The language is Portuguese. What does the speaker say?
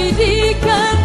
pedir cantar.